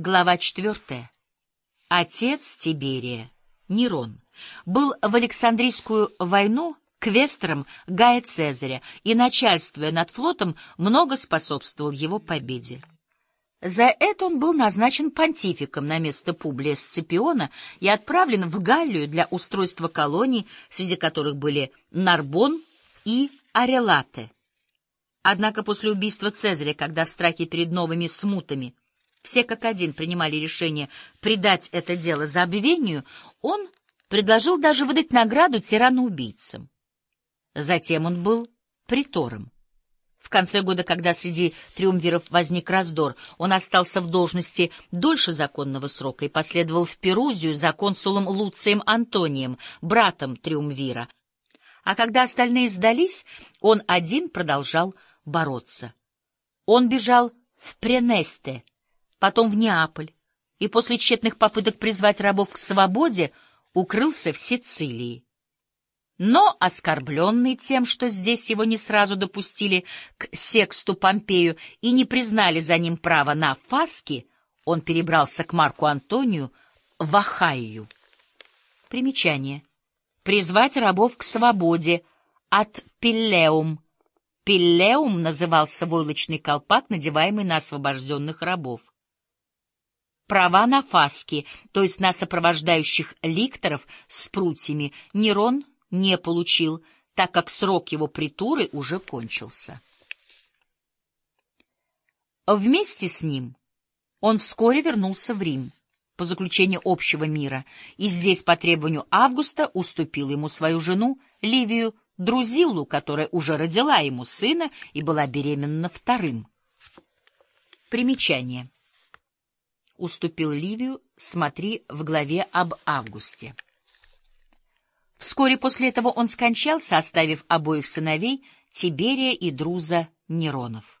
Глава четвертая. Отец Тиберия, Нерон, был в Александрийскую войну квестером Гая Цезаря и, начальствуя над флотом, много способствовал его победе. За это он был назначен понтификом на место Публия Сципиона и отправлен в Галлию для устройства колоний, среди которых были Нарбон и Арелате. Однако после убийства Цезаря, когда в страхе перед новыми смутами все как один принимали решение предать это дело забвению, он предложил даже выдать награду тирану-убийцам. Затем он был притором. В конце года, когда среди триумвиров возник раздор, он остался в должности дольше законного срока и последовал в Перузию за консулом Луцием Антонием, братом триумвира. А когда остальные сдались, он один продолжал бороться. Он бежал в Пренесте, потом в Неаполь, и после тщетных попыток призвать рабов к свободе укрылся в Сицилии. Но, оскорбленный тем, что здесь его не сразу допустили к Сексту Помпею и не признали за ним право на фаски, он перебрался к Марку Антонию в Ахайю. Примечание. Призвать рабов к свободе от Пиллеум. Пиллеум назывался войлочный колпак, надеваемый на освобожденных рабов. Права на фаски, то есть на сопровождающих ликторов с прутьями, Нерон не получил, так как срок его притуры уже кончился. Вместе с ним он вскоре вернулся в Рим по заключению общего мира, и здесь по требованию Августа уступил ему свою жену Ливию Друзиллу, которая уже родила ему сына и была беременна вторым. Примечание. Уступил Ливию, смотри в главе об Августе. Вскоре после этого он скончался, оставив обоих сыновей Тиберия и Друза Неронов.